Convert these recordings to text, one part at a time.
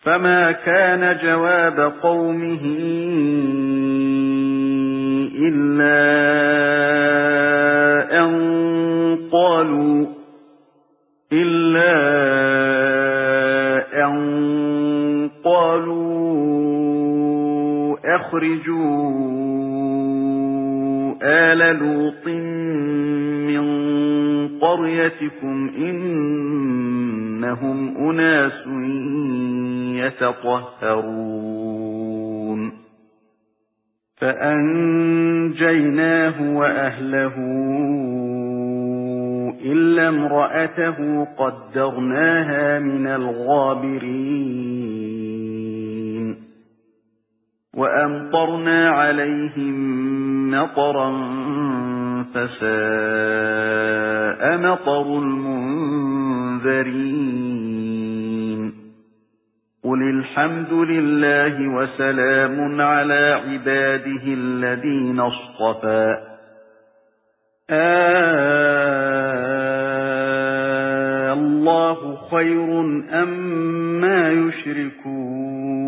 فما كان جواب قومه إلا أن قالوا إلا أن قالوا أخرجوا آل لوط قريتكم إنهم أناس يتطهرون. فأنجيناه وأهله إلا امرأته قدرناها من الغابرين. وأمطرنا عليهم مطرا فساء مطر المنذرين. قل الحمد لله وسلام على عباده الذين اصطفى. آه الله خير أم ما يشركون.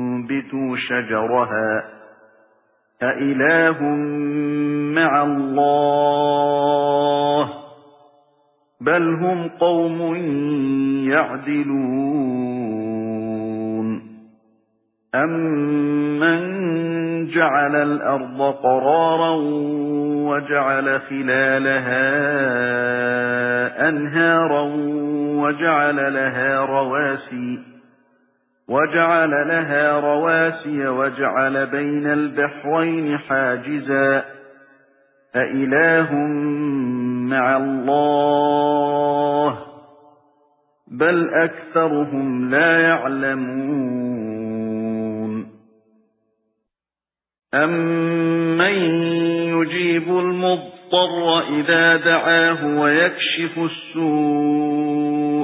شَجَرَهَا أَإِلَٰهٌ مَّعَ اللَّهِ بَلْ هُمْ قَوْمٌ يَعْدِلُونَ أَمَّنْ جَعَلَ الْأَرْضَ قَرَارًا وَجَعَلَ خِلَالَهَا أَنْهَارًا وَجَعَلَ لَهَا رَوَاسِيَ وَجَعَلَ لَهَا رَوَاسِيَ وَجَعَلَ بَيْنَ الْبَحْرَيْنِ حَاجِزًا. أَإِلَٰهٌ مَّعَ اللَّهِ؟ بَلْ أَكْثَرُهُمْ لَا يَعْلَمُونَ. أَمَّن يُجِيبُ الْمُضْطَرَّ إِذَا دَعَاهُ وَيَكْشِفُ السُّوءَ؟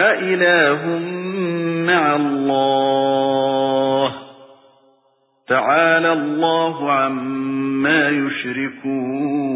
أَإِلَٰهٌ مَّعَ اللَّهِ تَعَالَى اللَّهُ عَمَّا يُشْرِكُونَ